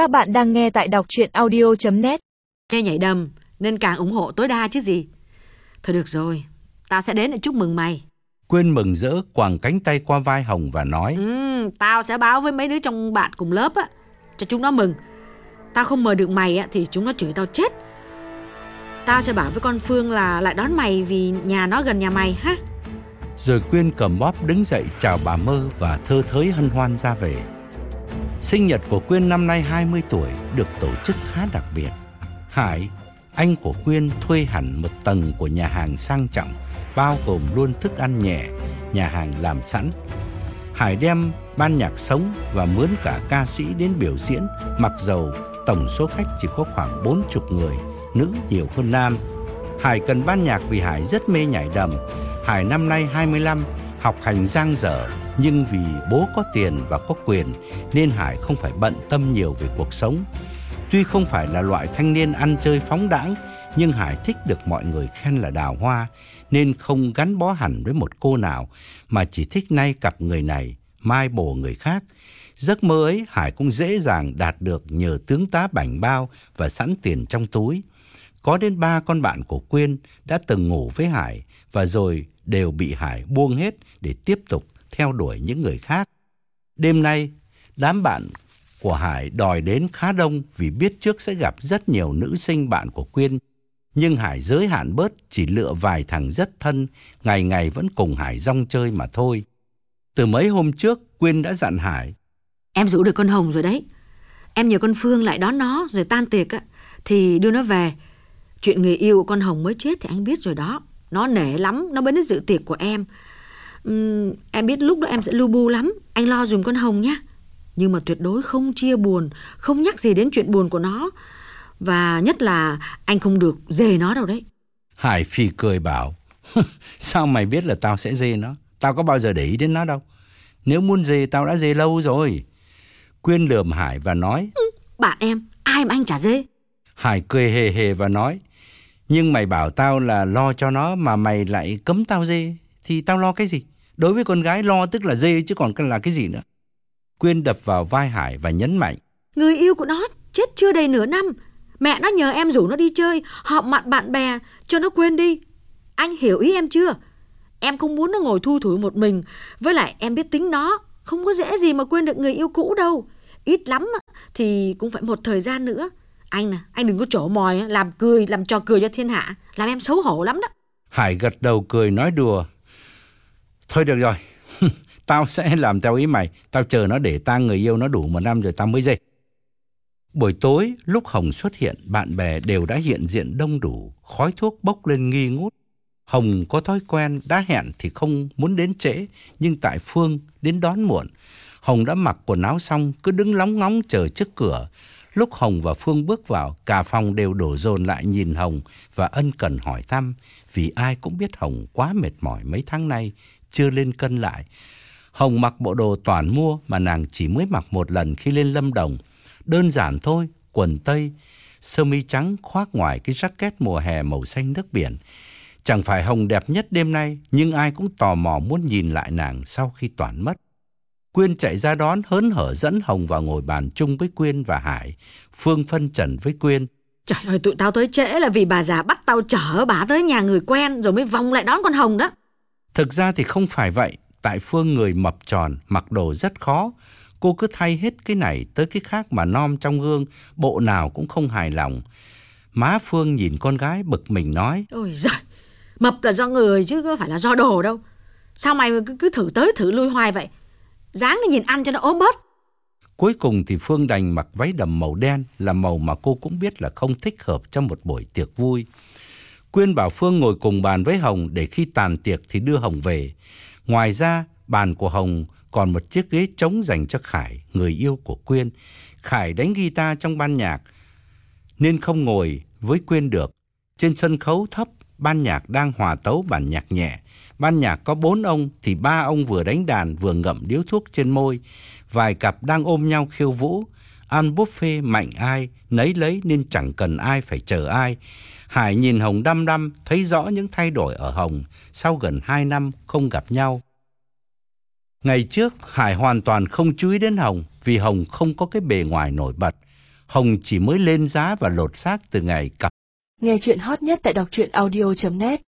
Các bạn đang nghe tại đọc chuyện audio.net Nghe nhảy đầm nên càng ủng hộ tối đa chứ gì. Thôi được rồi, tao sẽ đến để chúc mừng mày. Quyên mừng rỡ quàng cánh tay qua vai Hồng và nói Ừ, tao sẽ báo với mấy đứa trong bạn cùng lớp á, cho chúng nó mừng. Tao không mời được mày á thì chúng nó chửi tao chết. Tao sẽ bảo với con Phương là lại đón mày vì nhà nó gần nhà mày ha. Rồi Quyên cầm bóp đứng dậy chào bà Mơ và thơ thới hân hoan ra về. Sinh nhật của Quyên năm nay 20 tuổi được tổ chức khá đặc biệt. Hải, anh của Quyên thuê hẳn một tầng của nhà hàng sang trọng, bao gồm luôn thức ăn nhẹ, nhà hàng làm sẵn. Hải đem ban nhạc sống và mướn cả ca sĩ đến biểu diễn, mặc dầu tổng số khách chỉ có khoảng 40 người, nữ nhiều hơn nam. Hải cần ban nhạc vì Hải rất mê nhảy đầm. Hải năm nay 25, học hành giang dở, nhưng vì bố có tiền và có quyền nên Hải không phải bận tâm nhiều về cuộc sống. Tuy không phải là loại thanh niên ăn chơi phóng đãng, nhưng Hải thích được mọi người khen là đào hoa, nên không gắn bó hẳn với một cô nào, mà chỉ thích nay cặp người này, mai bổ người khác. Giấc mơ ấy Hải cũng dễ dàng đạt được nhờ tướng tá bảnh bao và sẵn tiền trong túi. Có đến ba con bạn của Quyên đã từng ngủ với Hải và rồi đều bị Hải buông hết để tiếp tục theo đuổi những người khác. Đêm nay, đám bạn của Hải đòi đến khá đông vì biết trước sẽ gặp rất nhiều nữ sinh bạn của Quyên. Nhưng Hải giới hạn bớt chỉ lựa vài thằng rất thân, ngày ngày vẫn cùng Hải rong chơi mà thôi. Từ mấy hôm trước, Quyên đã dặn Hải. Em rủ được con Hồng rồi đấy. Em nhờ con Phương lại đón nó rồi tan tiệc á, thì đưa nó về. Chuyện người yêu của con Hồng mới chết thì anh biết rồi đó. Nó nể lắm, nó mới đến dự tiệc của em. Em biết lúc đó em sẽ lưu bu lắm, anh lo dùm con Hồng nhé. Nhưng mà tuyệt đối không chia buồn, không nhắc gì đến chuyện buồn của nó. Và nhất là anh không được dề nó đâu đấy. Hải phì cười bảo, sao mày biết là tao sẽ dê nó? Tao có bao giờ để ý đến nó đâu. Nếu muốn dê tao đã dê lâu rồi. Quyên lườm Hải và nói, ừ, Bạn em, ai mà anh chả dê? Hải cười hề hề và nói, nhưng mày bảo tao là lo cho nó mà mày lại cấm tao dê, thì tao lo cái gì? Đối với con gái lo tức là dê chứ còn là cái gì nữa. Quyên đập vào vai Hải và nhấn mạnh. Người yêu của nó chết chưa đầy nửa năm. Mẹ nó nhờ em rủ nó đi chơi, họp mặt bạn bè, cho nó quên đi. Anh hiểu ý em chưa? Em không muốn nó ngồi thu thủi một mình. Với lại em biết tính nó, không có dễ gì mà quên được người yêu cũ đâu. Ít lắm thì cũng phải một thời gian nữa. Anh nè, anh đừng có trổ mòi, làm cười, làm trò cười cho thiên hạ. Làm em xấu hổ lắm đó. Hải gật đầu cười nói đùa. Thôi được rồi, tao sẽ làm theo ý mày. Tao chờ nó để ta người yêu nó đủ một năm rồi tao mới dây. Buổi tối, lúc Hồng xuất hiện, bạn bè đều đã hiện diện đông đủ, khói thuốc bốc lên nghi ngút. Hồng có thói quen đã hẹn thì không muốn đến trễ, nhưng tại Phương đến đón muộn. Hồng đã mặc quần áo xong, cứ đứng lóng ngóng chờ trước cửa. Lúc Hồng và Phương bước vào, cả phòng đều đổ dồn lại nhìn Hồng và ân cần hỏi thăm, vì ai cũng biết Hồng quá mệt mỏi mấy tháng nay, chưa lên cân lại. Hồng mặc bộ đồ toàn mua mà nàng chỉ mới mặc một lần khi lên Lâm Đồng. Đơn giản thôi, quần tây, sơ mi trắng khoác ngoài cái jacket mùa hè màu xanh nước biển. Chẳng phải Hồng đẹp nhất đêm nay, nhưng ai cũng tò mò muốn nhìn lại nàng sau khi Toàn mất. Quyên chạy ra đón hớn hở dẫn Hồng vào ngồi bàn chung với Quyên và Hải. Phương phân trần với Quyên. Trời ơi, tụi tao tới trễ là vì bà già bắt tao chở bà tới nhà người quen rồi mới vòng lại đón con Hồng đó. Thực ra thì không phải vậy. Tại Phương người mập tròn, mặc đồ rất khó. Cô cứ thay hết cái này tới cái khác mà nom trong gương, bộ nào cũng không hài lòng. Má Phương nhìn con gái bực mình nói. Ôi giời, mập là do người chứ có phải là do đồ đâu. Sao mày cứ, cứ thử tới thử lui hoài vậy? Dáng nó nhìn ăn cho nó ốm bớt. Cuối cùng thì Phương đành mặc váy đầm màu đen là màu mà cô cũng biết là không thích hợp trong một buổi tiệc vui. Quyên bảo Phương ngồi cùng bàn với Hồng để khi tàn tiệc thì đưa Hồng về. Ngoài ra, bàn của Hồng còn một chiếc ghế trống dành cho Khải, người yêu của Quyên. Khải đánh guitar trong ban nhạc nên không ngồi với Quyên được. Trên sân khấu thấp, ban nhạc đang hòa tấu bản nhạc nhẹ. Ban nhạc có bốn ông thì ba ông vừa đánh đàn vừa ngậm điếu thuốc trên môi. Vài cặp đang ôm nhau khiêu vũ. Ăn buffet mạnh ai, nấy lấy nên chẳng cần ai phải chờ ai. Hải nhìn Hồng đăm đăm, thấy rõ những thay đổi ở Hồng sau gần hai năm không gặp nhau. Ngày trước, Hải hoàn toàn không chú ý đến Hồng vì Hồng không có cái bề ngoài nổi bật. Hồng chỉ mới lên giá và lột xác từ ngày cặp. Nghe chuyện hot nhất tại đọc truyện audio.net